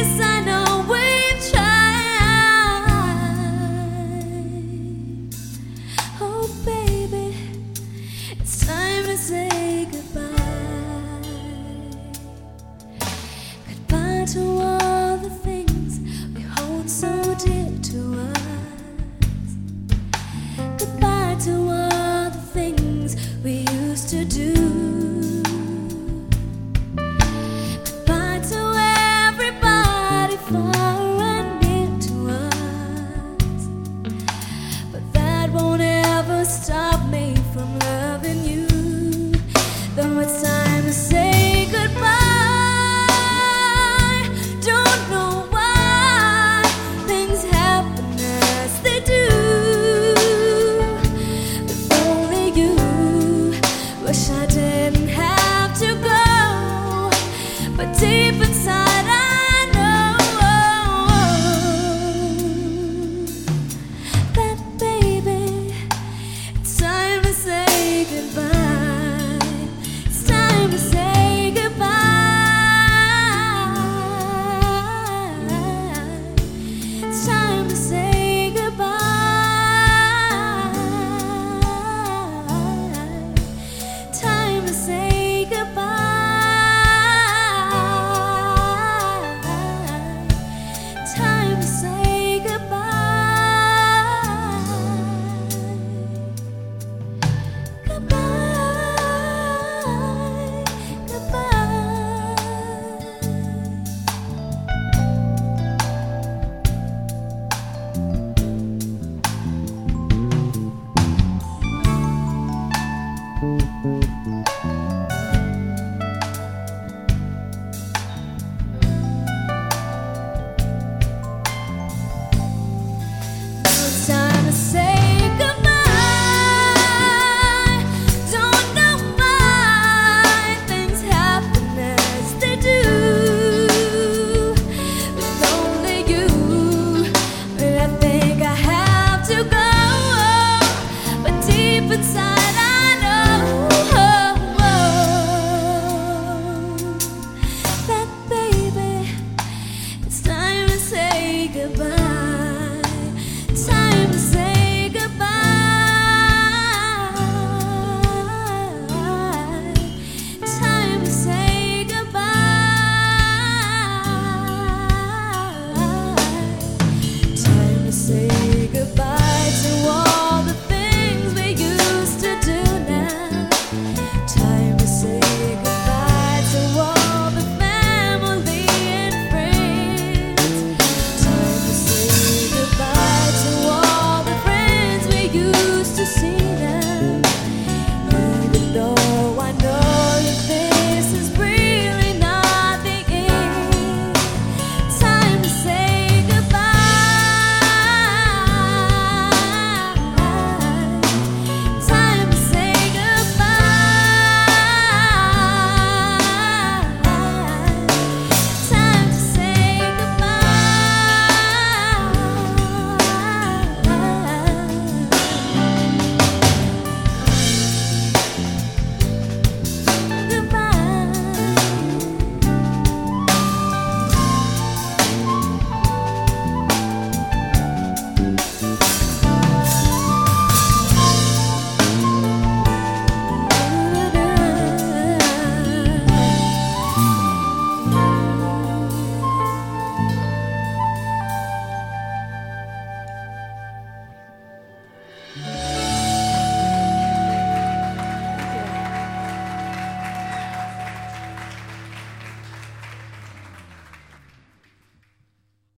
i know oh, deep inside